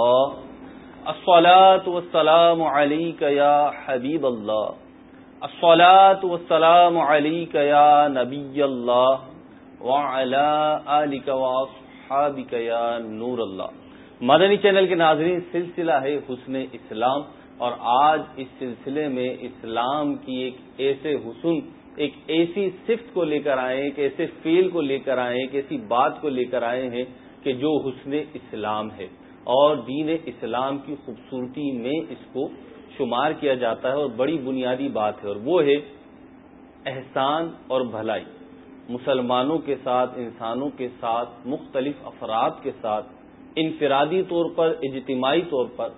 الصلاة والسلام عليك يا حبيب الله الصلاة والسلام عليك يا نبي الله وعلى آلك واصحابك يا نور الله مدنی چینل کے ناظرین، سلسلہ ہے حسن اسلام۔ اور آج اس سلسلے میں اسلام کی ایک ایسے حسن، ایک ایسی صفت کو لے کر آئے ایک ایسے فیل کو لے کر آئے ایک ایسی بات کو لے کر آئے ہیں کہ جو حسن اسلام ہے۔ اور دین اسلام کی خوبصورتی میں اس کو شمار کیا جاتا ہے اور بڑی بنیادی بات ہے اور وہ ہے احسان اور بھلائی۔ مسلمانوں کے ساتھ، انسانوں کے ساتھ، مختلف افراد کے ساتھ، انفرادی طور پر، اجتماعی طور پر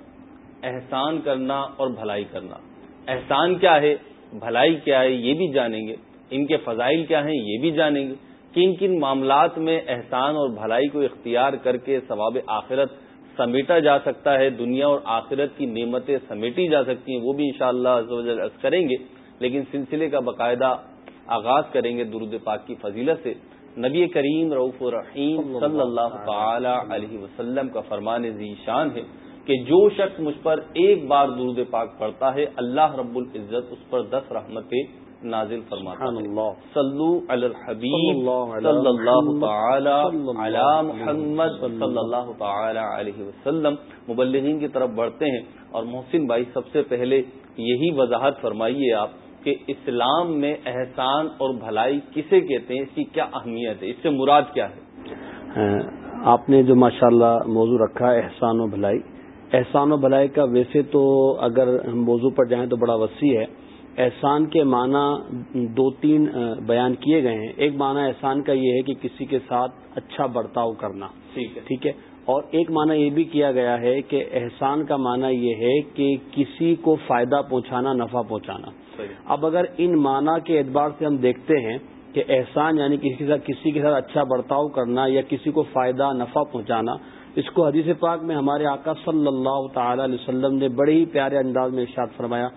احسان کرنا اور بھلائی کرنا۔ احسان کیا ہے؟ بھلائی کیا ہے یہ بھی جانیں گے۔ ان کے فضائل کیا ہیں یہ بھی جانیں گے۔ کن کن معاملات میں احسان اور بھلائی کو اختیار کر کے ثواب آخرت سمیٹا جا سکتا ہے، دنیا اور آخرت کی نعمتیں سمیٹی جا سکتی ہیں، وہ بھی انشاءاللہ شاء اللہ کریں گے۔ لیکن سلسلے کا باقاعدہ آغاز کریں گے درود پاک کی فضیلت سے۔ نبی کریم رعف الرحیم صلی اللہ تعالی علیہ وسلم کا فرمان ذیشان ہے کہ جو شخص مجھ پر ایک بار درود پاک پڑتا ہے، اللہ رب العزت اس پر دس رحمتیں نازل فرماتا ہے۔ صلو علی الحبیب صلی اللہ تعالی علی محمد صلی اللہ تعالی علیہ وسلم۔ مبلغین کی طرف بڑھتے ہیں اور محسن بھائی سب سے پہلے یہی وضاحت فرمائیے آپ کہ اسلام میں احسان اور بھلائی کسے کہتے ہیں؟ اس کی کیا اہمیت ہے؟ اس سے مراد کیا ہے؟ آپ نے جو ماشاءاللہ موضوع رکھا ہے احسان و بھلائی۔ احسان و بھلائی کا ویسے تو اگر ہم موضوع پر جائیں تو بڑا وسیع ہے۔ احسان کے معنی دو تین بیان کیے گئے ہیں۔ ایک معنی احسان کا یہ ہے کہ کسی کے ساتھ اچھا برتاؤ کرنا۔ ٹھیک ہے۔ اور ایک معنی یہ بھی کیا گیا ہے کہ احسان کا معنی یہ ہے کہ کسی کو فائدہ پہنچانا نفع پہنچانا۔ اب اگر ان معنی کے اعتبار سے ہم دیکھتے ہیں کہ احسان یعنی کسی کے ساتھ کسی کے ساتھ اچھا برتاؤ کرنا یا کسی کو فائدہ نفع پہنچانا اس کو حدیث پاک میں ہمارے آقا صلی اللہ تعالی علیہ وسلم نے بڑے ہی پیارے انداز میں ارشاد فرمایا۔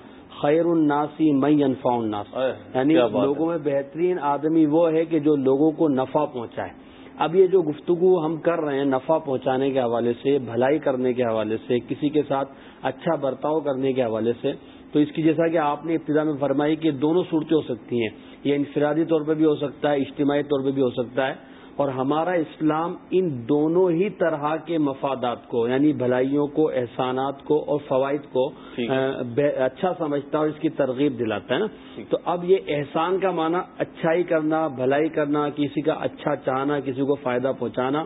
خیر الناسی مئی انفا الناس. یعنی لوگوں میں بہترین آدمی وہ ہے کہ جو لوگوں کو نفع پہنچائے۔ اب یہ جو گفتگو ہم کر رہے ہیں نفع پہنچانے کے حوالے سے بھلائی کرنے کے حوالے سے کسی کے ساتھ اچھا برتاؤ کرنے کے حوالے سے تو اس کی جیسا کہ آپ نے ابتدا میں فرمائی کہ دونوں صورتیں ہو سکتی ہیں۔ یہ انفرادی طور پہ بھی ہو سکتا ہے اجتماعی طور پہ بھی ہو سکتا ہے۔ اور ہمارا اسلام ان دونوں ہی طرح کے مفادات کو یعنی بھلائیوں کو احسانات کو اور فوائد کو اچھا سمجھتا ہے اور اس کی ترغیب دلاتا ہے نا؟ تو اب یہ احسان کا معنی اچھائی کرنا بھلائی کرنا کسی کا اچھا چاہنا کسی کو فائدہ پہنچانا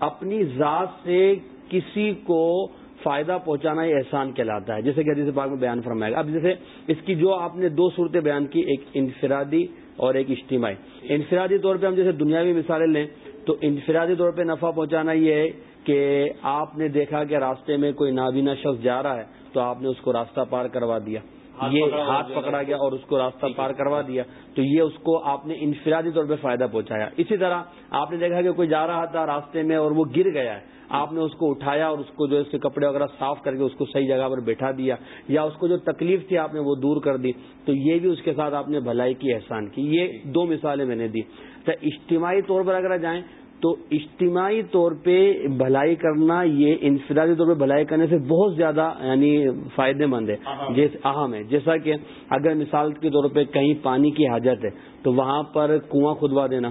اپنی ذات سے کسی کو فائدہ پہنچانا یہ احسان کہلاتا ہے۔ جیسے کہ حدیث پاک میں بیان فرمائے گا اب جیسے اس کی جو آپ نے دو صورتیں بیان کی ایک انفرادی اور ایک اجتماعی۔ انفرادی طور پہ ہم جیسے دنیاوی مثالیں لیں تو انفرادی طور پہ نفع پہنچانا یہ ہے کہ آپ نے دیکھا کہ راستے میں کوئی نابینا شخص جا رہا ہے تو آپ نے اس کو راستہ پار کروا دیا۔ یہ ہاتھ پکڑا گیا اور اس کو راستہ پار کروا دیا تو یہ اس کو آپ نے انفرادی طور پہ فائدہ پہنچایا۔ اسی طرح آپ نے دیکھا کہ کوئی جا رہا تھا راستے میں اور وہ گر گیا۔ ہے آپ نے اس کو اٹھایا اور اس کو جو اس کے کپڑے وغیرہ صاف کر کے اس کو صحیح جگہ پر بیٹھا دیا یا اس کو جو تکلیف تھی آپ نے وہ دور کر دی۔ تو یہ بھی اس کے ساتھ آپ نے بھلائی کی احسان کی۔ یہ دو مثالیں میں نے دی۔ تو اجتماعی طور پر اگر جائیں تو اجتماعی طور پہ بھلائی کرنا یہ انفرادی طور پہ بھلائی کرنے سے بہت زیادہ یعنی فائدے مند ہے۔ اہم۔ ہے۔ جیسا کہ اگر مثال کے طور پہ کہیں پانی کی حاجت ہے تو وہاں پر کنواں کھدوا دینا۔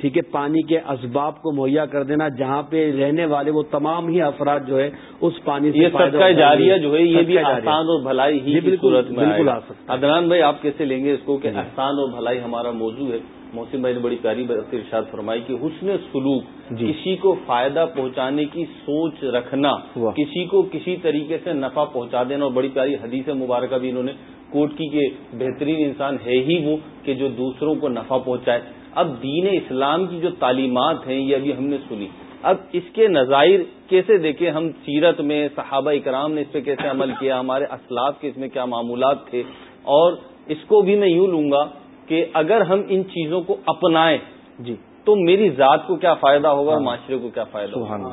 ٹھیک ہے۔ پانی کے اسباب کو مہیا کر دینا۔ جہاں پہ رہنے والے وہ تمام ہی افراد جو ہے اس پانی سے جاریہ جو ہے یہ بھی آسان اور بھلائی ہی بالکل بالکل ادنان بھائی آپ کیسے لیں گے اس کو کہ آسان اور بھلائی ہمارا موضوع ہے۔ محسن بھائی نے بڑی پیاری ارشاد فرمائی کہ حسن سلوک جی۔ کسی کو فائدہ پہنچانے کی سوچ رکھنا کسی کو کسی طریقے سے نفع پہنچا دینا اور بڑی پیاری حدیث مبارکہ بھی انہوں نے کوٹ کی کہ بہترین انسان ہے ہی وہ کہ جو دوسروں کو نفع پہنچائے۔ اب دین اسلام کی جو تعلیمات ہیں یہ ابھی ہم نے سنی۔ اب اس کے نظائر کیسے دیکھیں؟ ہم سیرت میں صحابہ اکرام نے اس پہ کیسے عمل کیا؟ ہمارے اسلاف کے اس میں کیا معمولات تھے؟ اور اس کو بھی میں یوں لوں گا کہ اگر ہم ان چیزوں کو اپنائیں جی تو میری ذات کو کیا فائدہ ہوگا اور معاشرے کو کیا فائدہ ہوگا؟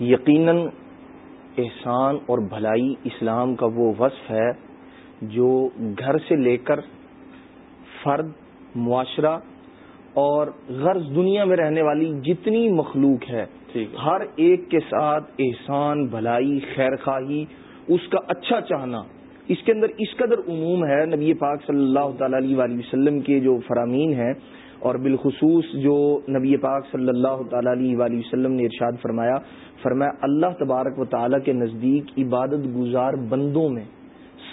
یقیناً احسان اور بھلائی اسلام کا وہ وصف ہے جو گھر سے لے کر فرد معاشرہ اور غرض دنیا میں رہنے والی جتنی مخلوق ہے ہر ایک کے ساتھ احسان بھلائی خیر خواہی اس کا اچھا چاہنا اس کے اندر اس قدر عموم ہے نبی پاک صلی اللہ تعالی علیہ وآلہ وسلم کے جو فرامین ہیں اور بالخصوص جو نبی پاک صلی اللہ تعالی علیہ وآلہ وسلم نے ارشاد فرمایا فرمایا اللہ تبارک و تعالی کے نزدیک عبادت گزار بندوں میں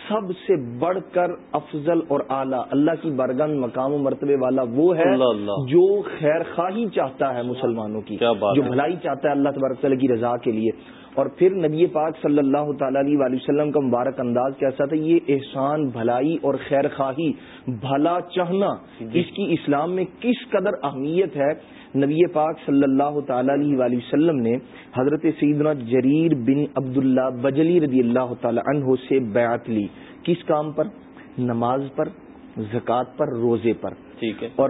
سب سے بڑھ کر افضل اور اعلیٰ اللہ کی برگن مقام و مرتبے والا وہ ہے اللہ اللہ جو خیر خواہی چاہتا ہے مسلمانوں کی جو۔ بھلائی چاہتا ہے اللہ تبارک تعالیٰ کی رضا کے لیے اور پھر نبی پاک صلی اللہ تعالی علیہ وآلہ وسلم کا مبارک انداز کیسا تھا یہ احسان بھلائی اور خیر خواہی بھلا چاہنا جی۔ اس کی اسلام میں کس قدر اہمیت ہے؟ نبی پاک صلی اللہ تعالی علیہ وآلہ وسلم نے حضرت سیدنا جریر بن عبداللہ بجلی رضی اللہ تعالی عنہ سے بیعت لی۔ کس کام پر؟ نماز پر زکوٰۃ پر روزے پر۔ ٹھیک ہے۔ اور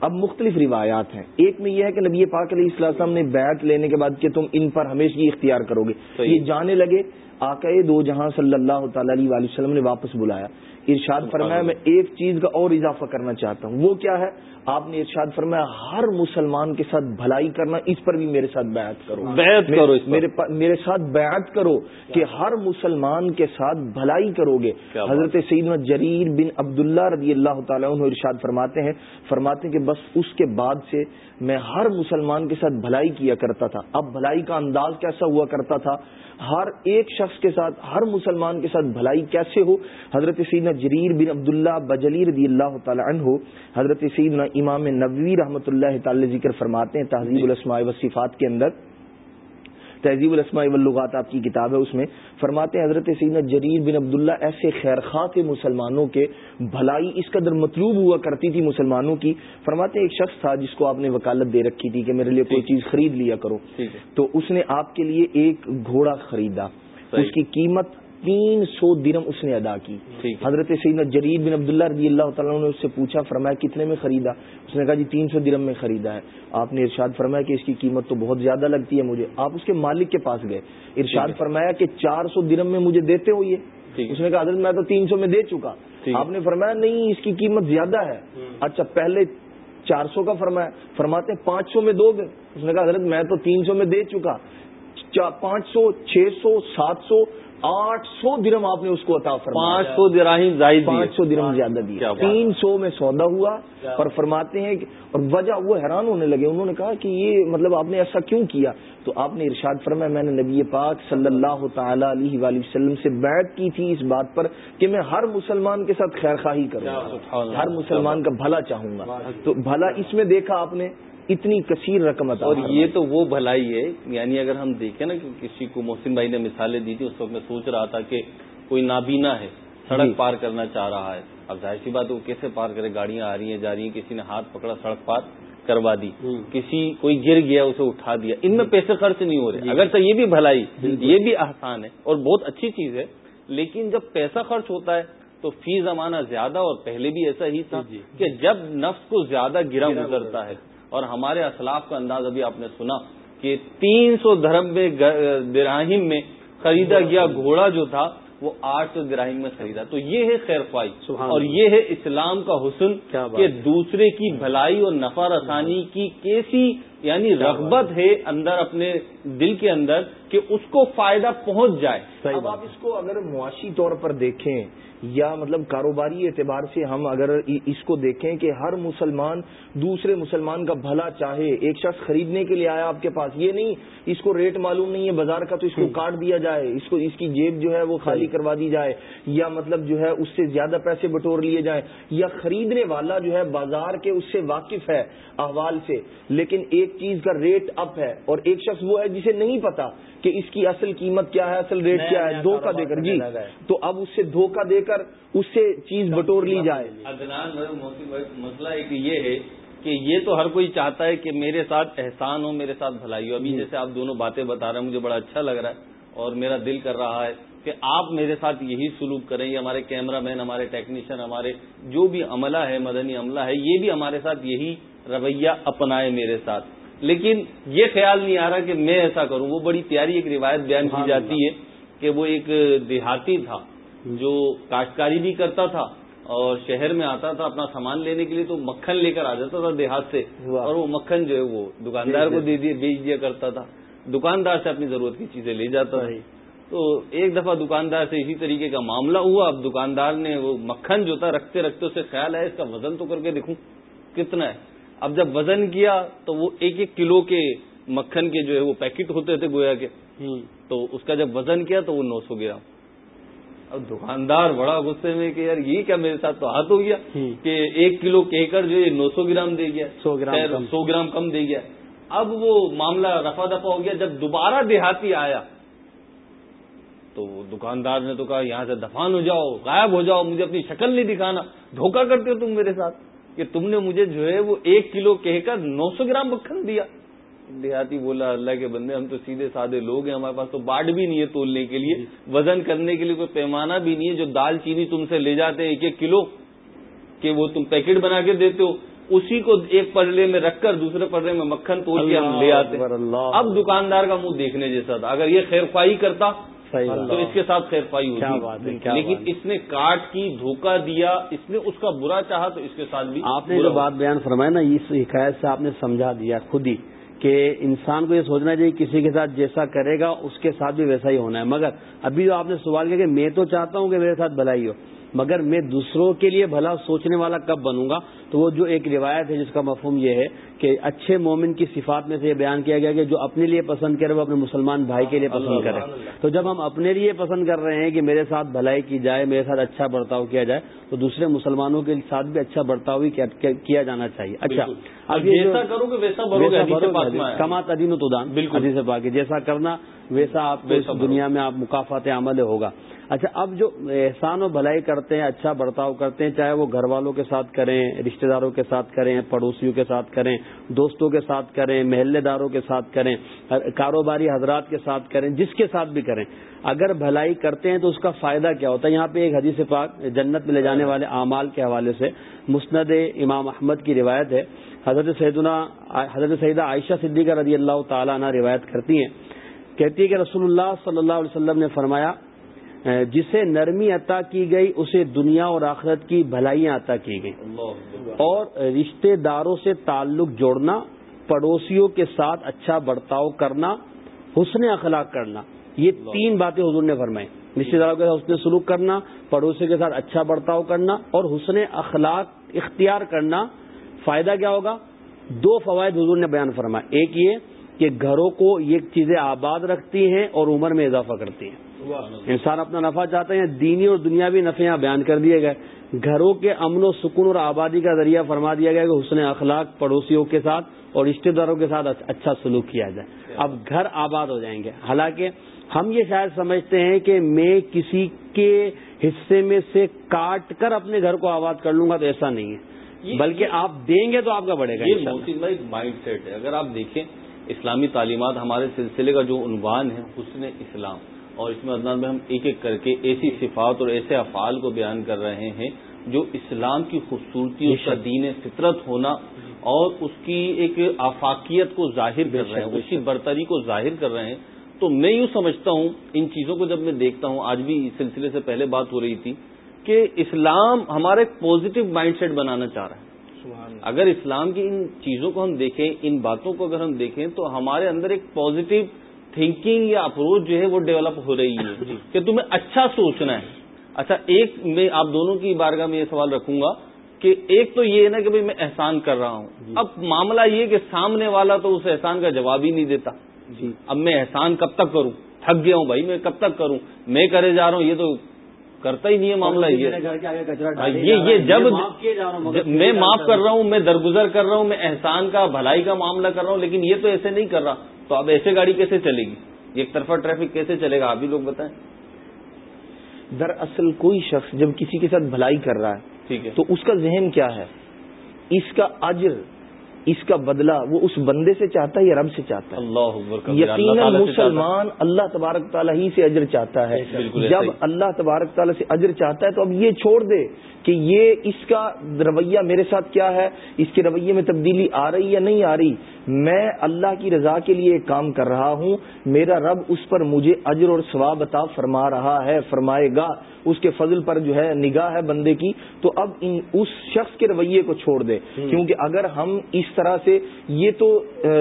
اب مختلف روایات ہیں۔ ایک میں یہ ہے کہ نبی پاک علیہ السلام نے بیعت لینے کے بعد کہ تم ان پر ہمیشہ اختیار کرو گے۔ یہ جانے لگے آقا دو جہاں صلی اللہ تعالی علیہ وسلم نے واپس بلایا۔ ارشاد فرمایا میں ایک چیز کا اور اضافہ کرنا چاہتا ہوں۔ وہ کیا ہے؟ آپ نے ارشاد فرمایا ہر مسلمان کے ساتھ بھلائی کرنا اس پر بھی میرے ساتھ بیعت کرو۔ بیعت کرو اس۔ میرے پا- میرے ساتھ بیعت کرو کہ ہر مسلمان کے ساتھ بھلائی کرو گے حضرت سیدنا جریر بن عبداللہ رضی اللہ تعالیٰ عنہ ارشاد فرماتے ہیں فرماتے ہیں کہ بس اس کے بعد سے میں ہر مسلمان کے ساتھ بھلائی کیا کرتا تھا۔ اب بھلائی کا انداز کیسا ہوا کرتا تھا؟ ہر ایک شخص کے ساتھ ہر مسلمان کے ساتھ بھلائی کیسے ہو؟ حضرت سیدنا جریر بن عبداللہ بجلی رضی اللہ تعالی عنہ حضرت سیدنا امام نبوی رحمۃ اللہ تعالی ذکر فرماتے ہیں تہذیب الاسماء و صفات کے اندر۔ تہذیب الاسماء واللغات آپ کی کتاب ہے اس میں فرماتے ہیں حضرت سیدنا جریر بن عبداللہ ایسے خیر خواہ تھے مسلمانوں کے بھلائی اس قدر مطلوب ہوا کرتی تھی مسلمانوں کی۔ فرماتے ہیں ایک شخص تھا جس کو آپ نے وکالت دے رکھی تھی کہ میرے لیے کوئی چیز خرید لیا کرو۔ تو اس نے آپ کے لیے ایک گھوڑا خریدا۔ اس کی قیمت تین سو درم اس نے ادا کی۔ ہے حضرت سیدنا جرید بن عبداللہ رضی اللہ تعالیٰ نے اس سے پوچھا فرمایا کتنے میں خریدا؟ اس نے کہا جی تین سو درم میں خریدا ہے۔ آپ نے ارشاد فرمایا کہ اس کی قیمت تو بہت زیادہ لگتی ہے مجھے۔ آپ اس کے مالک کے پاس گئے۔ ارشاد فرمایا کہ چار سو درم میں مجھے دیتے ہو یہ ہے اس نے کہا حضرت میں تو تین سو میں دے چکا۔ آپ نے فرمایا نہیں اس کی قیمت زیادہ ہے۔ اچھا پہلے چار سو کا فرمایا۔ فرماتے ہیں پانچ سو میں دو گے۔ اس نے کہا حضرت میں تو تین سو میں دے چکا۔ پانچ سو چھ سو سات سو آٹھ سو درم آپ نے اس کو عطا فرمایا۔ پانچ سو دراہیم زائد۔ پانچ سو درم زیادہ دیا۔ تین سو میں سودا ہوا اور فرماتے ہیں اور وجہ وہ حیران ہونے لگے۔ انہوں نے کہا کہ یہ مطلب آپ نے ایسا کیوں کیا؟ تو آپ نے ارشاد فرمایا میں نے نبی پاک صلی اللہ تعالی علیہ وآلہ وسلم سے بیعت کی تھی اس بات پر کہ میں ہر مسلمان کے ساتھ خیر خواہی کروں گا۔ ہر مسلمان کا بھلا چاہوں گا۔ تو بھلا اس میں دیکھا آپ نے۔ اتنی کثیر رقم عطا اور۔ یہ تو وہ بھلائی ہے یعنی اگر ہم دیکھیں نا کہ کسی کو محسن بھائی نے مثالیں دی تھی اس وقت میں سوچ رہا تھا کہ کوئی نابینا ہے جی۔ سڑک پار کرنا چاہ رہا ہے۔ اب ظاہر سی بات ہے وہ کیسے پار کرے؟ گاڑیاں آ رہی ہیں جا رہی ہیں کسی نے ہاتھ پکڑا سڑک پار کروا دی۔ کسی کوئی گر گیا اسے اٹھا دیا۔ ان میں پیسے خرچ نہیں ہو جی۔ رہے۔ اگر تو یہ بھی بھلائی یہ بھی آسان ہے اور بہت اچھی چیز ہے لیکن جب پیسہ خرچ ہوتا ہے تو فی زمانہ زیادہ اور پہلے بھی ایسا ہی تھا کہ جب نفس کو زیادہ گرا گزرتا ہے۔ اور ہمارے اسلاف کا انداز ابھی آپ نے سنا کہ تین سو دھرم میں دراہیم میں خریدا گیا گھوڑا جو تھا وہ آٹھ سو دراہیم میں خریدا تو یہ ہے خیر خواہی سبحان اور یہ ہے اسلام کا حسن کہ۔ دوسرے کی بھلائی اور نفع رسانی کی کیسی یعنی رغبت ہے؟ اندر اپنے دل کے اندر کہ اس کو فائدہ پہنچ جائے۔ صحیح اب آپ اس کو اگر معاشی طور پر دیکھیں یا مطلب کاروباری اعتبار سے ہم اگر اس کو دیکھیں کہ ہر مسلمان دوسرے مسلمان کا بھلا چاہے ایک شخص خریدنے کے لیے آیا آپ کے پاس یہ نہیں اس کو ریٹ معلوم نہیں ہے بازار کا تو اس کو کاٹ دیا جائے اس کو اس کی جیب جو ہے وہ خالی کروا دی جائے یا مطلب جو ہے اس سے زیادہ پیسے بٹور لیے جائیں یا خریدنے والا جو ہے بازار کے اس سے واقف ہے احوال سے لیکن ایک چیز کا ریٹ اپ ہے اور ایک شخص وہ ہے جسے نہیں پتا کہ اس کی اصل قیمت کیا ہے اصل ریٹ کیا ہے دھوکہ دے کر جی۔ تو اب اس سے دھوکہ دے کر اس سے چیز بٹور لی جائے۔ مسئلہ ایک یہ ہے کہ یہ تو ہر کوئی چاہتا ہے کہ میرے ساتھ احسان ہو میرے ساتھ بھلائی ہو۔ ابھی جیسے آپ دونوں باتیں بتا رہے ہیں مجھے بڑا اچھا لگ رہا ہے اور میرا دل کر رہا ہے کہ آپ میرے ساتھ یہی سلوک کریں۔ یہ ہمارے کیمرہ مین ہمارے ٹیکنیشین ہمارے جو بھی عملہ ہے مدنی عملہ ہے یہ بھی ہمارے ساتھ یہی رویہ اپنائے میرے ساتھ۔ لیکن یہ خیال نہیں آ رہا کہ میں ایسا کروں۔ وہ بڑی پیاری ایک روایت بیان کی جاتی ہے کہ وہ ایک دیہاتی تھا جو کاشتکاری بھی کرتا تھا اور شہر میں آتا تھا اپنا سامان لینے کے لیے تو مکھن لے کر آ جاتا تھا دیہات سے اور وہ مکھن جو ہے وہ دکاندار کو دے بیچ دیا کرتا تھا۔ دکاندار سے اپنی ضرورت کی چیزیں لے جاتا تھا۔ تو ایک دفعہ دکاندار سے اسی طریقے کا معاملہ ہوا۔ اب دکاندار نے وہ مکھن جو تھا رکھتے رکھتے اسے خیال ہے اس کا وزن تو کر کے دیکھوں کتنا ہے۔ اب جب وزن کیا تو وہ ایک ایک کلو کے مکھن کے جو ہے وہ پیکٹ ہوتے تھے گویا کے۔ تو اس کا جب وزن کیا تو وہ نو سو گرام۔ اب دکاندار بڑا غصے میں کہ یار یہ کیا میرے ساتھ تو ہاتھ ہو گیا کہ ایک کلو کہہ کر جو نو سو گرام دے گیا۔ سو گرام سو گرام کم دے گیا۔ اب وہ معاملہ رفا دفا ہو گیا۔ جب دوبارہ دیہاتی آیا تو دکاندار نے تو کہا یہاں سے دفان ہو جاؤ غائب ہو جاؤ مجھے اپنی شکل نہیں دکھانا۔ دھوکہ کرتے ہو تم میرے ساتھ۔ کہ تم نے مجھے جو ہے وہ ایک کلو کہہ کر نو سو گرام مکھن دیا۔ دیہاتی بولا اللہ کے بندے ہم تو سیدھے سادے لوگ ہیں ہمارے پاس تو باٹ بھی نہیں ہے تولنے کے لیے وزن کرنے کے لیے کوئی پیمانہ بھی نہیں ہے جو دال چینی تم سے لے جاتے ہیں ایک ایک کلو کہ وہ تم پیکٹ بنا کے دیتے ہو اسی کو ایک پڑے میں رکھ کر دوسرے پڑے میں مکھن تول کے ہم لے آتے اب دکاندار کا منہ دیکھنے جیسا تھا اگر یہ خیر خواہی کرتا تو اس کے ساتھ خیر خواہی ہوتی لیکن اس نے کاٹ کی دھوکہ دیا اس نے اس کا برا چاہا تو اس کے ساتھ بھی آپ نے جو بات بیان فرمایا نا اس حکایت سے آپ نے سمجھا دیا خود ہی کہ انسان کو یہ سوچنا چاہیے کسی کے ساتھ جیسا کرے گا اس کے ساتھ بھی ویسا ہی ہونا ہے۔ مگر ابھی جو آپ نے سوال کیا کہ میں تو چاہتا ہوں کہ میرے ساتھ بھلائی ہو مگر میں دوسروں کے لیے بھلا سوچنے والا کب بنوں گا؟ تو وہ جو ایک روایت ہے جس کا مفہوم یہ ہے کہ اچھے مومن کی صفات میں سے یہ بیان کیا گیا کہ جو اپنے لیے پسند کرے وہ اپنے مسلمان بھائی کے لیے پسند کرے۔ تو جب ہم اپنے لیے پسند کر رہے ہیں کہ میرے ساتھ بھلائی کی جائے میرے ساتھ اچھا برتاؤ کیا جائے تو دوسرے مسلمانوں کے ساتھ بھی اچھا برتاؤ بھی کیا جانا چاہیے۔ اچھا اب کما تدین و تدان بالکل۔ جیسا کرنا ویسا آپ دنیا میں آپ مقافات عمل ہوگا۔ اچھا اب جو احسان و بھلائی کرتے ہیں اچھا برتاؤ کرتے ہیں چاہے وہ گھر والوں کے ساتھ کریں رشتہ داروں کے ساتھ کریں پڑوسیوں کے ساتھ کریں دوستوں کے ساتھ کریں محلے داروں کے ساتھ کریں کاروباری حضرات کے ساتھ کریں جس کے ساتھ بھی کریں اگر بھلائی کرتے ہیں تو اس کا فائدہ کیا ہوتا ہے؟ یہاں پہ ایک حدیث پاک جنت میں لے جانے والے اعمال کے حوالے سے مسند امام احمد کی روایت ہے۔ حضرت سیدنا حضرت سیدہ عائشہ صدیقہ رضی اللہ تعالیٰ عنہ روایت کرتی ہیں۔ کہتی ہے کہ رسول اللہ صلی اللہ علیہ وسلم نے فرمایا جسے نرمی عطا کی گئی اسے دنیا اور آخرت کی بھلائیاں عطا کی گئی۔ اور رشتہ داروں سے تعلق جوڑنا پڑوسیوں کے ساتھ اچھا برتاؤ کرنا حسن اخلاق کرنا یہ تین باتیں حضور نے فرمائی رشتے داروں کے ساتھ حسن سلوک کرنا پڑوسی کے ساتھ اچھا برتاؤ کرنا اور حسن اخلاق اختیار کرنا۔ فائدہ کیا ہوگا؟ دو فوائد حضور نے بیان فرمایا ایک یہ کہ گھروں کو یہ چیزیں آباد رکھتی ہیں اور عمر میں اضافہ کرتی ہیں۔ انسان اپنا نفع چاہتے ہیں دینی اور دنیاوی نفع یہاں بیان کر دیے گئے۔ گھروں کے امن و سکون اور آبادی کا ذریعہ فرما دیا گیا کہ حسن اخلاق پڑوسیوں کے ساتھ اور رشتے داروں کے ساتھ اچھا سلوک کیا جائے۔ اب گھر آباد ہو جائیں گے۔ حالانکہ ہم یہ شاید سمجھتے ہیں کہ میں کسی کے حصے میں سے کاٹ کر اپنے گھر کو آباد کر لوں گا تو ایسا نہیں ہے۔ بلکہ آپ دیں گے تو آپ کا بڑھے گا یہ مائنڈ سیٹ ہے۔ اگر آپ دیکھیں اسلامی تعلیمات ہمارے سلسلے کا جو عنوان ہے حسن اسلام۔ اور اس میں ادنان میں ہم ایک ایک کر کے ایسی صفات اور ایسے افعال کو بیان کر رہے ہیں جو اسلام کی خوبصورتی اس کا دین فطرت ہونا اور اس کی ایک آفاقیت کو ظاہر کر رہے ہیں اس کی برتری کو ظاہر کر رہے ہیں۔ تو میں یوں سمجھتا ہوں ان چیزوں کو جب میں دیکھتا ہوں آج بھی اس سلسلے سے پہلے بات ہو رہی تھی کہ اسلام ہمارا ایک پازیٹو مائنڈ سیٹ بنانا چاہ رہا ہے۔ اگر اسلام کی ان چیزوں کو ہم دیکھیں ان باتوں کو اگر ہم دیکھیں تو ہمارے اندر ایک پازیٹو تھنکنگ یا اپروچ جو ہے وہ ڈیولپ ہو رہی ہے۔ جی۔ کہ تمہیں اچھا سوچنا ہے۔ اچھا ایک میں آپ دونوں کی بارگاہ میں یہ سوال رکھوں گا کہ ایک تو یہ ہے نا کہ میں احسان کر رہا ہوں۔ جی۔ اب معاملہ یہ کہ سامنے والا تو اس احسان کا جواب ہی نہیں دیتا۔ جی۔ اب میں احسان کب تک کروں؟ تھک گیا ہوں بھائی میں کب تک کروں؟ میں کرے جا رہا ہوں یہ تو کرتا ہی نہیں ہے معاملہ یہ۔ یہ جب میں معاف کر رہا ہوں میں درگزر کر رہا ہوں میں احسان کا بھلائی کا معاملہ کر رہا ہوں لیکن یہ تو ایسے نہیں کر رہا۔ تو اب ایسے گاڑی کیسے چلے گی؟ ایک طرفہ ٹریفک کیسے چلے گا؟ آپ بھی لوگ بتائیں۔ دراصل کوئی شخص جب کسی کے ساتھ بھلائی کر رہا ہے ٹھیک ہے۔ تو اس کا ذہن کیا ہے؟ اس کا اجر اس کا بدلہ وہ اس بندے سے چاہتا ہے یا رب سے چاہتا ہے؟ اللہ یقیناً مسلمان اللہ تبارک تعالیٰ ہی سے اجر چاہتا ہے۔ جب اللہ تبارک تعالیٰ سے اجر چاہتا ہے تو اب یہ چھوڑ دے کہ یہ اس کا رویہ میرے ساتھ کیا ہے؟ اس کے رویے میں تبدیلی آ رہی یا نہیں آ رہی؟ میں اللہ کی رضا کے لیے کام کر رہا ہوں۔ میرا رب اس پر مجھے اجر اور ثواب عطا فرما رہا ہے فرمائے گا۔ اس کے فضل پر جو ہے نگاہ ہے بندے کی تو اب ان اس شخص کے رویے کو چھوڑ دے۔ کیونکہ اگر ہم اس طرح سے یہ تو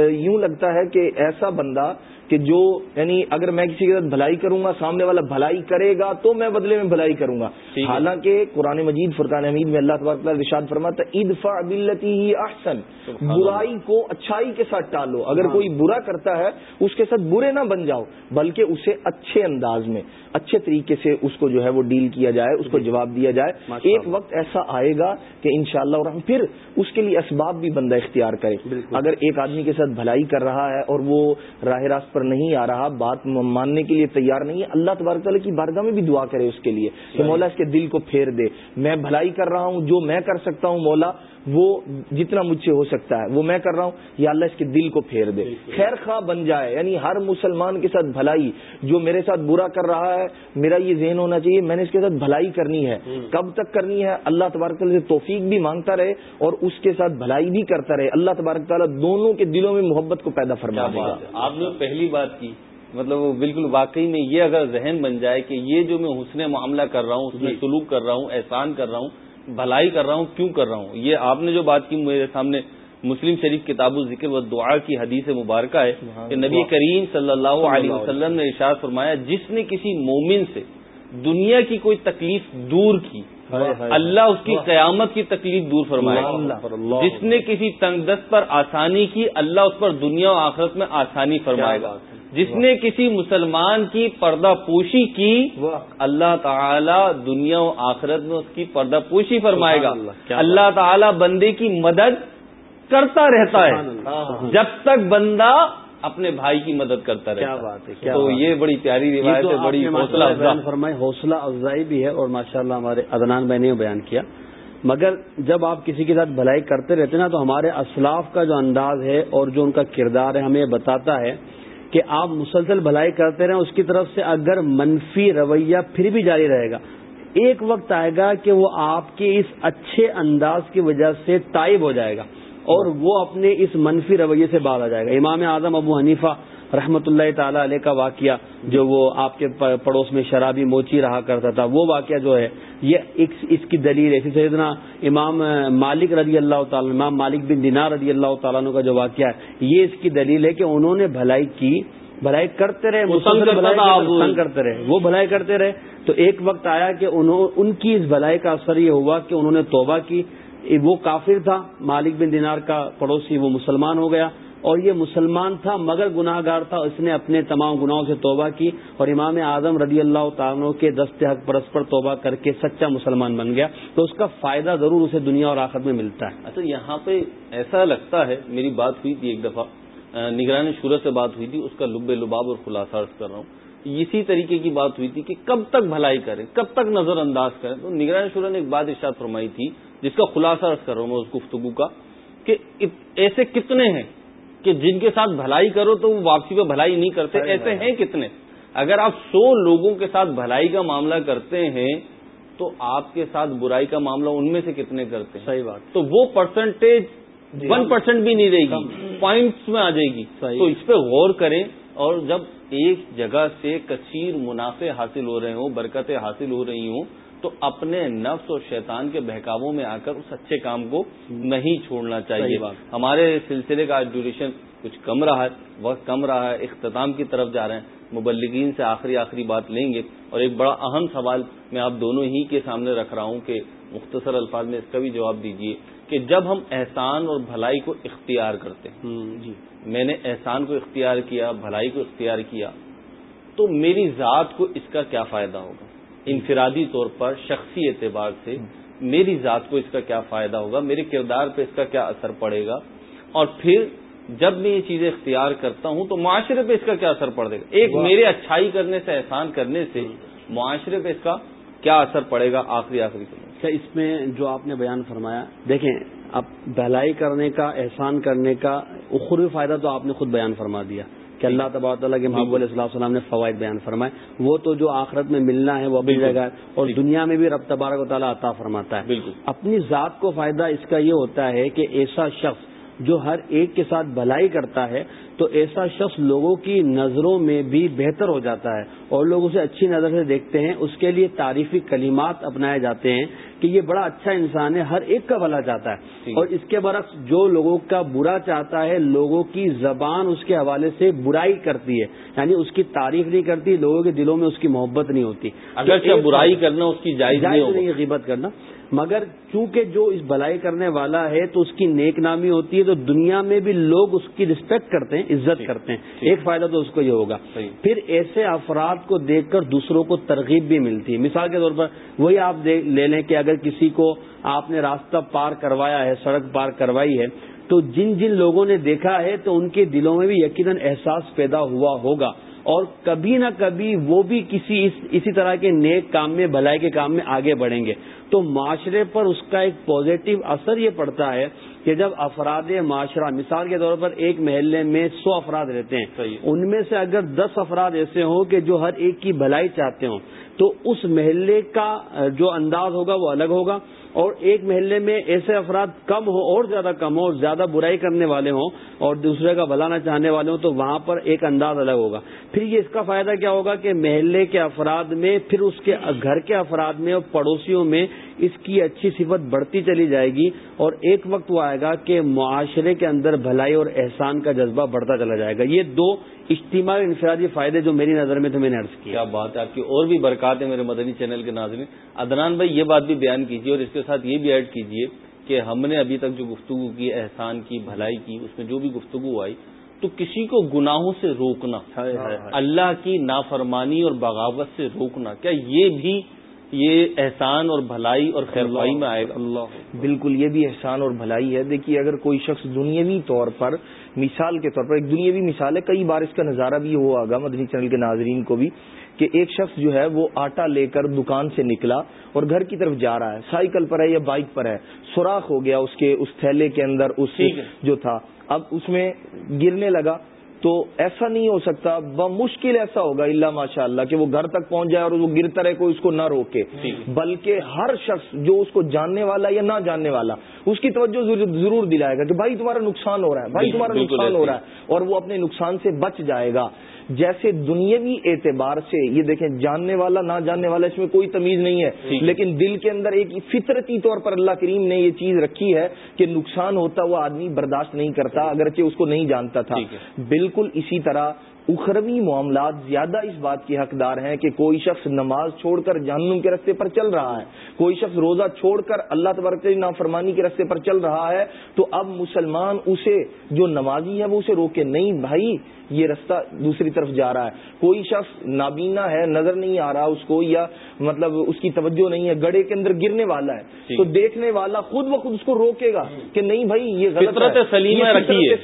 یوں لگتا ہے کہ ایسا بندہ کہ جو یعنی اگر میں کسی کے ساتھ بھلائی کروں گا سامنے والا بھلائی کرے گا تو میں بدلے میں بھلائی کروں گا۔ حالانکہ قرآن مجید فرقان حمید میں اللہ تبارک رشاد فرماتا ادفا بلتی ہی احسن۔ برائی کو اچھائی کے ساتھ ٹالو۔ اگر کوئی برا کرتا ہے اس کے ساتھ برے نہ بن جاؤ بلکہ اسے اچھے انداز میں اچھے طریقے سے اس کو جو ہے وہ ڈیل کیا جائے اس کو جواب دیا جائے۔ ایک وقت ایسا آئے گا کہ انشاءاللہ اور پھر اس کے لیے اسباب بھی بندہ اختیار کرے۔ اگر ایک آدمی کے ساتھ بھلائی کر رہا ہے اور وہ راہ راست پر نہیں آ رہا بات ماننے کے لیے تیار نہیں ہے۔ اللہ تبارک تعالیٰ کی بارگاہ میں بھی دعا کرے اس کے لیے کہ مولا اس کے دل کو پھیر دے۔ میں بھلائی کر رہا ہوں جو میں کر سکتا ہوں مولا وہ جتنا مجھ سے ہو سکتا ہے وہ میں کر رہا ہوں یا اللہ اس کے دل کو پھیر دے۔ خیر خواہ بن جائے یعنی ہر مسلمان کے ساتھ بھلائی جو میرے ساتھ برا کر رہا ہے میرا یہ ذہن ہونا چاہیے میں نے اس کے ساتھ بھلائی کرنی ہے۔ کب تک کرنی ہے؟ اللہ تبارک تعالیٰ سے توفیق بھی مانگتا رہے اور اس کے ساتھ بھلائی بھی کرتا رہے۔ اللہ تبارک تعالیٰ دونوں کے دلوں میں محبت کو پیدا فرما دے گا آپ نے پہلی بات کی مطلب وہ بالکل واقعی میں یہ اگر ذہن بن جائے کہ یہ جو میں حسن معاملہ کر رہا ہوں اس میں جی۔ سلوک کر رہا ہوں احسان کر رہا ہوں بھلائی کر رہا ہوں کیوں کر رہا ہوں؟ یہ آپ نے جو بات کی میرے سامنے مسلم شریف کتاب ذکر و دعا کی حدیث مبارکہ ہے کہ نبی کریم صلی اللہ علیہ وسلم۔ نے ارشاد فرمایا جس نے کسی مومن سے دنیا کی کوئی تکلیف دور کی اللہ اس کی قیامت کی تکلیف دور فرمائے۔ جس نے کسی تنگ دست پر آسانی کی اللہ اس پر دنیا و آخرت میں آسانی فرمائے گا۔ جس نے کسی مسلمان کی پردہ پوشی کی اللہ تعالی دنیا و آخرت میں اس کی پردہ پوشی فرمائے گا۔ اللہ تعالی بندے کی مدد کرتا رہتا ہے۔ جب تک بندہ اپنے بھائی کی مدد کرتا رہے کیا بات ہے تو یہ بڑی پیاری روایت ہے بڑی حوصلہ فرمائی حوصلہ افزائی بھی ہے اور ماشاء اللہ ہمارے ادنان بہن نے بیان کیا۔ مگر جب آپ کسی کے ساتھ بھلائی کرتے رہتے نا تو ہمارے اسلاف کا جو انداز ہے اور جو ان کا کردار ہے ہمیں بتاتا ہے کہ آپ مسلسل بھلائی کرتے رہیں، اس کی طرف سے اگر منفی رویہ پھر بھی جاری رہے گا۔ ایک وقت آئے گا کہ وہ آپ کے اس اچھے انداز کی وجہ سے تائب ہو جائے گا اور وہ اپنے اس منفی رویے سے باہر آ جائے گا۔ امام اعظم ابو حنیفہ رحمۃ اللہ تعالی علیہ کا واقعہ جو وہ آپ کے پڑوس میں شرابی موچی رہا کرتا تھا وہ واقعہ جو ہے یہ اس کی دلیل ہے۔ سیدنا امام مالک رضی اللہ تعالیٰ امام مالک بن دینار رضی اللہ تعالیٰ کا جو واقعہ ہے یہ اس کی دلیل ہے کہ انہوں نے بھلائی کی بھلائی کرتے رہے مسلم کرتے رہے وہ بھلائی کرتے رہے۔ تو ایک وقت آیا کہ انہوں ان کی اس بھلائی کا اثر یہ ہوا کہ انہوں نے توبہ کی۔ وہ کافر تھا مالک بن دینار کا پڑوسی وہ مسلمان ہو گیا۔ اور یہ مسلمان تھا، مگر گناہ گار تھا۔ اس نے اپنے تمام گناہوں سے توبہ کی اور امام اعظم رضی اللہ تعالیٰ کے دست حق پرس پر توبہ کر کے سچا مسلمان بن گیا۔ تو اس کا فائدہ ضرور اسے دنیا اور آخر میں ملتا ہے۔ اچھا یہاں پہ ایسا لگتا ہے، میری بات ہوئی تھی ایک دفعہ نگرانی شورت سے بات ہوئی تھی، اس کا لب لباب اور خلاصہ کر رہا ہوں۔ اسی طریقے کی بات ہوئی تھی کہ کب تک بھلائی کریں، کب تک نظر انداز کریں۔ تو نگرانی شورا نے ایک بات ارشاد فرمائی تھی، جس کا خلاصہ کر رہا ہوں میں اس گفتگو کا، کہ ایسے کتنے ہیں کہ جن کے ساتھ بھلائی کرو تو وہ واپسی پہ بھلائی نہیں کرتے ایسے ہیں کتنے؟ اگر آپ سو لوگوں کے ساتھ بھلائی کا معاملہ کرتے ہیں تو آپ کے ساتھ برائی کا معاملہ ان میں سے کتنے کرتے ہیں؟ صحیح بات۔ تو وہ پرسنٹیج ون۔ پرسینٹ بھی نہیں رہے گی پوائنٹس میں آ جائے گی۔ تو اس پہ غور کریں اور جب ایک جگہ سے کثیر منافع حاصل ہو رہے ہوں برکتیں حاصل ہو رہی ہوں تو اپنے نفس اور شیطان کے بہکاووں میں آ کر اس اچھے کام کو نہیں چھوڑنا چاہیے۔ ہمارے سلسلے کا ڈیوریشن کچھ کم رہا ہے وقت کم رہا ہے اختتام کی طرف جا رہے ہیں۔ مبلگین سے آخری آخری بات لیں گے۔ اور ایک بڑا اہم سوال میں آپ دونوں ہی کے سامنے رکھ رہا ہوں کہ مختصر الفاظ میں اس کا بھی جواب دیجیے کہ جب ہم احسان اور بھلائی کو اختیار کرتے ہیں جی۔ میں نے احسان کو اختیار کیا بھلائی کو اختیار کیا تو میری ذات کو اس کا کیا فائدہ ہوگا؟ انفرادی طور پر شخصی اعتبار سے میری ذات کو اس کا کیا فائدہ ہوگا میرے کردار پہ اس کا کیا اثر پڑے گا؟ اور پھر جب میں یہ چیزیں اختیار کرتا ہوں تو معاشرے پہ اس کا کیا اثر پڑے گا؟ ایک میرے اچھائی کرنے سے احسان کرنے سے معاشرے پہ اس کا کیا اثر پڑے گا؟ آخری آخری اچھا اس میں جو آپ نے بیان فرمایا دیکھیں اب بھلائی کرنے کا احسان کرنے کا اخروی فائدہ تو آپ نے خود بیان فرما دیا۔ کہ اللہ تبار تعالیٰ کے محبوب علیہ السلام السلام نے فوائد بیان فرمائے۔ وہ تو جو آخرت میں ملنا ہے وہ مل جائے گا اور دنیا میں بھی رب تبارک و تعالیٰ عطا فرماتا ہے۔ بالکل۔ اپنی ذات کو فائدہ اس کا یہ ہوتا ہے کہ ایسا شخص جو ہر ایک کے ساتھ بھلائی کرتا ہے تو ایسا شخص لوگوں کی نظروں میں بھی بہتر ہو جاتا ہے۔ اور لوگ اسے اچھی نظر سے دیکھتے ہیں اس کے لیے تعریفی کلمات اپنائے جاتے ہیں کہ یہ بڑا اچھا انسان ہے ہر ایک کا بھلا چاہتا ہے۔ اور اس کے برعکس جو لوگوں کا برا چاہتا ہے لوگوں کی زبان اس کے حوالے سے برائی کرتی ہے۔ یعنی اس کی تعریف نہیں کرتی لوگوں کے دلوں میں اس کی محبت نہیں ہوتی۔ اگر برائی کرنا اس کی جائز نہیں غیبت کرنا۔ مگر چونکہ جو اس بلائی کرنے والا ہے تو اس کی نیک نامی ہوتی ہے تو دنیا میں بھی لوگ اس کی رسپیکٹ کرتے ہیں عزت کرتے ہیں۔ ایک فائدہ تو اس کو یہ ہوگا۔ پھر ایسے افراد کو دیکھ کر دوسروں کو ترغیب بھی ملتی ہے۔ مثال کے طور پر وہی آپ لے لیں کہ اگر کسی کو آپ نے راستہ پار کروایا ہے سڑک پار کروائی ہے تو جن جن لوگوں نے دیکھا ہے تو ان کے دلوں میں بھی یقیناً احساس پیدا ہوا ہوگا۔ اور کبھی نہ کبھی وہ بھی کسی اسی طرح کے نیک کام میں بھلائی کے کام میں آگے بڑھیں گے۔ تو معاشرے پر اس کا ایک پازیٹو اثر یہ پڑتا ہے کہ جب افراد معاشرہ مثال کے طور پر ایک محلے میں سو افراد رہتے ہیں ان میں سے اگر دس افراد ایسے ہوں کہ جو ہر ایک کی بھلائی چاہتے ہوں تو اس محلے کا جو انداز ہوگا وہ الگ ہوگا۔ اور ایک محلے میں ایسے افراد کم ہو، اور زیادہ کم ہو، اور زیادہ برائی کرنے والے ہوں اور دوسرے کا بلانا چاہنے والے ہوں، تو وہاں پر ایک انداز الگ ہوگا۔ پھر یہ اس کا فائدہ کیا ہوگا کہ محلے کے افراد میں، پھر اس کے گھر کے افراد میں اور پڑوسیوں میں اس کی اچھی صفت بڑھتی چلی جائے گی اور ایک وقت وہ آئے گا کہ معاشرے کے اندر بھلائی اور احسان کا جذبہ بڑھتا چلا جائے گا۔ یہ دو اجتماعی انفرادی فائدے جو میری نظر میں تو میں نے عرض کیا کیا بات ہے؟ آپ کی اور بھی برکات ہے میرے مدنی چینل کے ناظرین۔ ادنان بھائی یہ بات بھی بیان کیجیے اور اس کے ساتھ یہ بھی ایڈ کیجیے کہ ہم نے ابھی تک جو گفتگو کی احسان کی بھلائی کی اس میں جو بھی گفتگو آئی تو کسی کو گناہوں سے روکنا اللہ کی نافرمانی اور بغاوت سے روکنا کیا یہ بھی یہ احسان اور بھلائی اور خیر میں آئے گا؟ اللہ۔ بالکل یہ بھی احسان اور بھلائی ہے۔ دیکھیے اگر کوئی شخص دنیاوی طور پر مثال کے طور پر ایک دنیاوی مثال ہے کئی بار اس کا نظارہ بھی ہوا گا مدنی چینل کے ناظرین کو بھی کہ ایک شخص جو ہے وہ آٹا لے کر دکان سے نکلا اور گھر کی طرف جا رہا ہے سائیکل پر ہے یا بائک پر ہے سوراخ ہو گیا اس کے اس تھیلے کے اندر اس جو تھا۔ اب اس میں گرنے لگا تو ایسا نہیں ہو سکتا مشکل ایسا ہوگا اللہ ماشاء اللہ کہ وہ گھر تک پہنچ جائے اور وہ گرتا رہے کوئی اس کو نہ روکے۔ بلکہ ہر شخص جو اس کو جاننے والا یا نہ جاننے والا اس کی توجہ ضرور دلائے گا کہ بھائی تمہارا نقصان ہو رہا ہے بھائی تمہارا نقصان ہو رہا ہے اور وہ اپنے نقصان سے بچ جائے گا۔ جیسے دنیاوی اعتبار سے یہ دیکھیں جاننے والا نہ جاننے والا اس میں کوئی تمیز نہیں ہے۔ لیکن دل کے اندر ایک فطرتی طور پر اللہ کریم نے یہ چیز رکھی ہے کہ نقصان ہوتا وہ آدمی برداشت نہیں کرتا اگرچہ اس کو نہیں جانتا تھا۔ بالکل اسی طرح اخروی معاملات زیادہ اس بات کے حقدار ہیں کہ کوئی شخص نماز چھوڑ کر جہنم کے رستے پر چل رہا ہے کوئی شخص روزہ چھوڑ کر اللہ تبارک نافرمانی کے رستے پر چل رہا ہے تو اب مسلمان اسے جو نمازی ہے وہ اسے روکے نہیں بھائی یہ رستہ دوسری طرف جا رہا ہے۔ کوئی شخص نابینا ہے نظر نہیں آ رہا اس کو یا مطلب اس کی توجہ نہیں ہے گڑے کے اندر گرنے والا ہے۔ تو دیکھنے والا خود بخود اس کو روکے گا کہ نہیں بھائی یہ غلط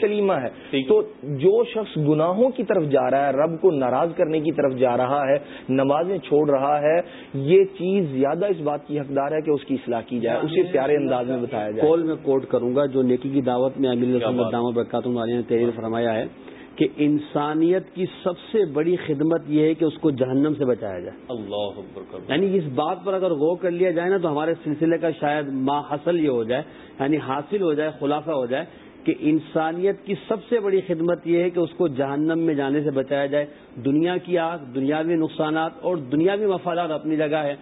سلیمہ ہے۔ تو جو شخص گناہوں کی طرف جا رہا ہے رب کو ناراض کرنے کی طرف جا رہا ہے نمازیں چھوڑ رہا ہے۔ یہ چیز زیادہ اس بات کی حقدار ہے کہ اس کی اصلاح کی جائے اسے پیارے انداز میں بتایا جائے۔ کال میں کوٹ کروں گا جو نیکی کی دعوت میں نے تحریر فرمایا ہے کہ انسانیت کی سب سے بڑی خدمت یہ ہے کہ اس کو جہنم سے بچایا جائے۔ اللہ یعنی اس بات پر اگر غور کر لیا جائے نا تو ہمارے سلسلے کا شاید ما حاصل یہ ہو جائے یعنی حاصل ہو جائے خلاصہ ہو جائے کہ انسانیت کی سب سے بڑی خدمت یہ ہے کہ اس کو جہنم میں جانے سے بچایا جائے۔ دنیا کی آگ، دنیاوی نقصانات اور دنیاوی مفادات اپنی جگہ ہے۔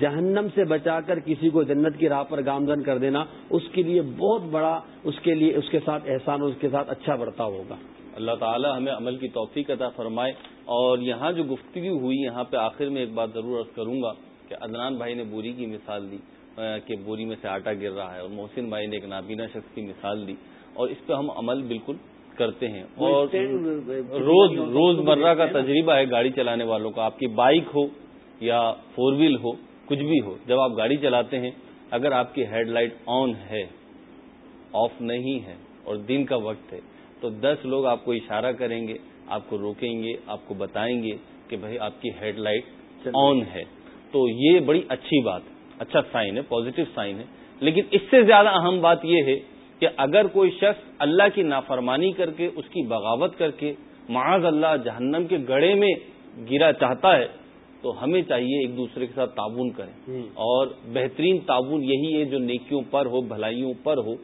جہنم سے بچا کر کسی کو جنت کی راہ پر گامزن کر دینا، اس کے لیے بہت بڑا، اس کے لیے، اس کے ساتھ احسان اور اس کے ساتھ اچھا برتاؤ ہوگا۔ اللہ تعالی ہمیں عمل کی توفیق عطا فرمائے۔ اور یہاں جو گفتگو ہوئی، یہاں پہ آخر میں ایک بات ضرور عرض کروں گا کہ عدنان بھائی نے بوری کی مثال دی کہ بوری میں سے آٹا گر رہا ہے۔ اور محسن بھائی نے ایک نابینا شخص کی مثال دی۔ اور اس پہ ہم عمل بالکل کرتے ہیں اور روز روز مرہ کا تجربہ ہے گاڑی چلانے والوں کا آپ کی بائک ہو یا فور ویل ہو کچھ بھی ہو جب آپ گاڑی چلاتے ہیں اگر آپ کی ہیڈ لائٹ آن ہے آف نہیں ہے اور دن کا وقت ہے تو دس لوگ آپ کو اشارہ کریں گے آپ کو روکیں گے آپ کو بتائیں گے کہ بھائی آپ کی ہیڈ لائٹ آن ہے۔ تو یہ بڑی اچھی بات اچھا سائن ہے پازیٹو سائن ہے۔ لیکن اس سے زیادہ اہم بات یہ ہے کہ اگر کوئی شخص اللہ کی نافرمانی کر کے اس کی بغاوت کر کے معاذ اللہ جہنم کے گڑے میں گرا چاہتا ہے تو ہمیں چاہیے ایک دوسرے کے ساتھ تعاون کریں۔ اور بہترین تعاون یہی ہے جو نیکیوں پر ہو بھلائیوں پر ہو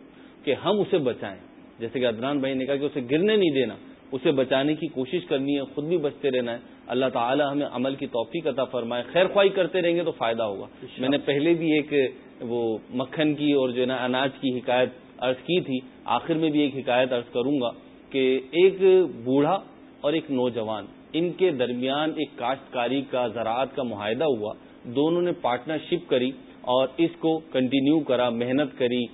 کہ ہم اسے بچائیں۔ جیسے کہ ادنان بھائی نے کہا کہ اسے گرنے نہیں دینا اسے بچانے کی کوشش کرنی ہے خود بھی بچتے رہنا ہے۔ اللہ تعالی ہمیں عمل کی توفیق عطا فرمائے۔ خیر خواہی کرتے رہیں گے تو فائدہ ہوگا۔ میں نے پہلے بھی ایک وہ مکھن کی اور جو ہے نا اناج کی حکایت عرض کی تھی، آخر میں بھی ایک حکایت عرض کروں گا کہ ایک بوڑھا اور ایک نوجوان، ان کے درمیان ایک کاشتکاری کا، زراعت کا معاہدہ ہوا۔ دونوں نے پارٹنرشپ کری اور اس کو کنٹینیو کرا، محنت کری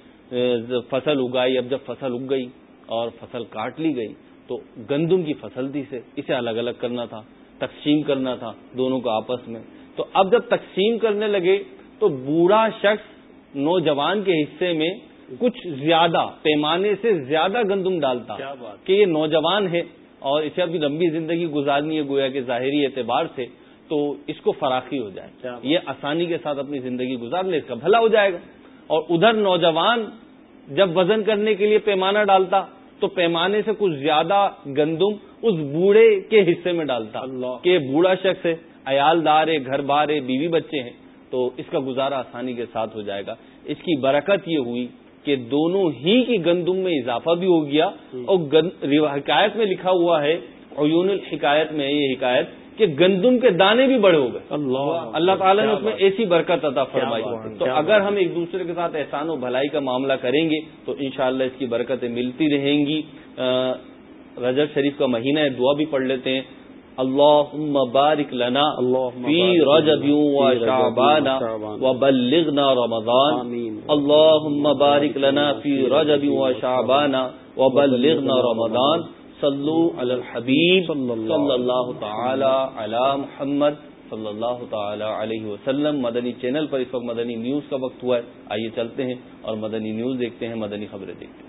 فصل اگائی۔ اب جب فصل اگ گئی اور فصل کاٹ لی گئی تو گندم کی فصل تھی سے اسے الگ الگ کرنا تھا، تقسیم کرنا تھا دونوں کو آپس میں۔ تو اب جب تقسیم کرنے لگے تو بوڑھا شخص نوجوان کے حصے میں کچھ زیادہ پیمانے سے زیادہ گندم ڈالتا کہ یہ نوجوان ہے اور اسے اپنی لمبی زندگی گزارنی ہے گویا کہ ظاہری اعتبار سے تو اس کو فراخی ہو جائے۔ یہ آسانی کے ساتھ اپنی زندگی گزار لے اس کا بھلا ہو جائے گا۔ اور ادھر نوجوان جب وزن کرنے کے لیے پیمانہ ڈالتا تو پیمانے سے کچھ زیادہ گندم اس بوڑھے کے حصے میں ڈالتا کہ بوڑھا شخص ہے عیال دار ہے گھر بار ہے بیوی بچے ہیں تو اس کا گزارا آسانی کے ساتھ ہو جائے گا۔ اس کی برکت یہ ہوئی کہ دونوں ہی کی گندم میں اضافہ بھی ہو گیا اور حکایت میں لکھا ہوا ہے عیون الحکایت میں یہ حکایت کہ گندم کے دانے بھی بڑے ہو گئے۔ اللہ اللہ تعالیٰ نے اس میں ایسی برکت عطا فرمائی۔ تو اگر ہم ایک دوسرے کے ساتھ احسان و بھلائی کا معاملہ کریں گے تو انشاءاللہ اس کی برکتیں ملتی رہیں گی۔ رجب شریف کا مہینہ ہے دعا بھی پڑھ لیتے ہیں۔ اللهم بارك لنا في رجب وشعبان وبلغنا رمضان. اللهم بارك لنا في رجب وشعبان وبلغنا رمضان. صلو علی الحبیب. صلی اللہ تعالی علی محمد. صلی اللہ تعالی علیہ وسلم. مدنی چینل پر اس وقت مدنی نیوز کا وقت ہوا ہے. آئیے چلتے ہیں اور مدنی نیوز دیکھتے ہیں مدنی خبریں دیکھتے ہیں.